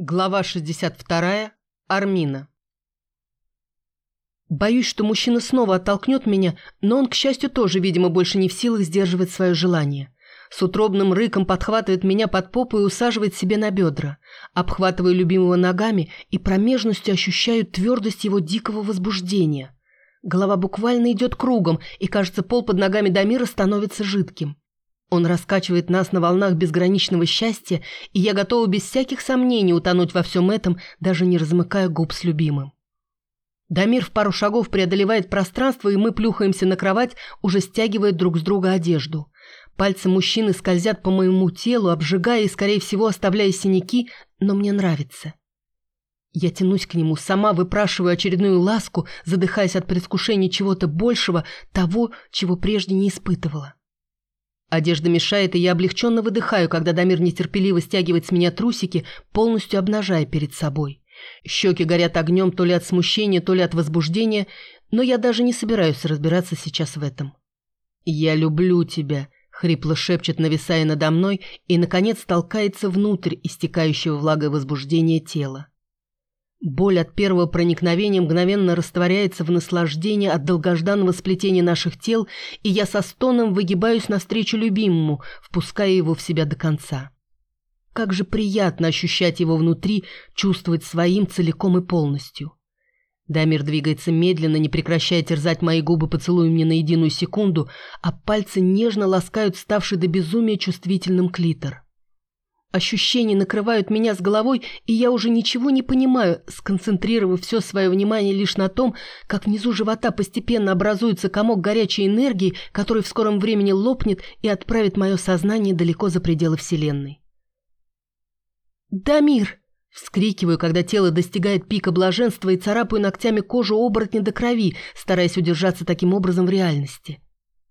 Глава 62. Армина. Боюсь, что мужчина снова оттолкнет меня, но он, к счастью, тоже, видимо, больше не в силах сдерживать свое желание. С утробным рыком подхватывает меня под попу и усаживает себе на бедра. Обхватываю любимого ногами и промежностью ощущаю твердость его дикого возбуждения. Голова буквально идет кругом, и, кажется, пол под ногами Дамира становится жидким. Он раскачивает нас на волнах безграничного счастья, и я готова без всяких сомнений утонуть во всем этом, даже не размыкая губ с любимым. Дамир в пару шагов преодолевает пространство, и мы плюхаемся на кровать, уже стягивая друг с друга одежду. Пальцы мужчины скользят по моему телу, обжигая и, скорее всего, оставляя синяки, но мне нравится. Я тянусь к нему, сама выпрашиваю очередную ласку, задыхаясь от предвкушения чего-то большего, того, чего прежде не испытывала. Одежда мешает, и я облегченно выдыхаю, когда Дамир нетерпеливо стягивает с меня трусики, полностью обнажая перед собой. Щеки горят огнем то ли от смущения, то ли от возбуждения, но я даже не собираюсь разбираться сейчас в этом. «Я люблю тебя», — хрипло шепчет, нависая надо мной, и, наконец, толкается внутрь истекающего влагой возбуждения тела. Боль от первого проникновения мгновенно растворяется в наслаждении от долгожданного сплетения наших тел, и я со стоном выгибаюсь навстречу любимому, впуская его в себя до конца. Как же приятно ощущать его внутри, чувствовать своим целиком и полностью. Дамир двигается медленно, не прекращая терзать мои губы поцелуем ни на единую секунду, а пальцы нежно ласкают ставший до безумия чувствительным клитор. Ощущения накрывают меня с головой, и я уже ничего не понимаю, сконцентрировав все свое внимание лишь на том, как внизу живота постепенно образуется комок горячей энергии, который в скором времени лопнет и отправит мое сознание далеко за пределы Вселенной. «Дамир!» — вскрикиваю, когда тело достигает пика блаженства и царапаю ногтями кожу оборотня до крови, стараясь удержаться таким образом в реальности.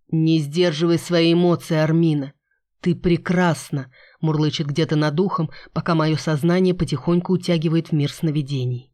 «Не сдерживай свои эмоции, Армина. Ты прекрасна!» мурлычет где-то над ухом, пока мое сознание потихоньку утягивает в мир сновидений.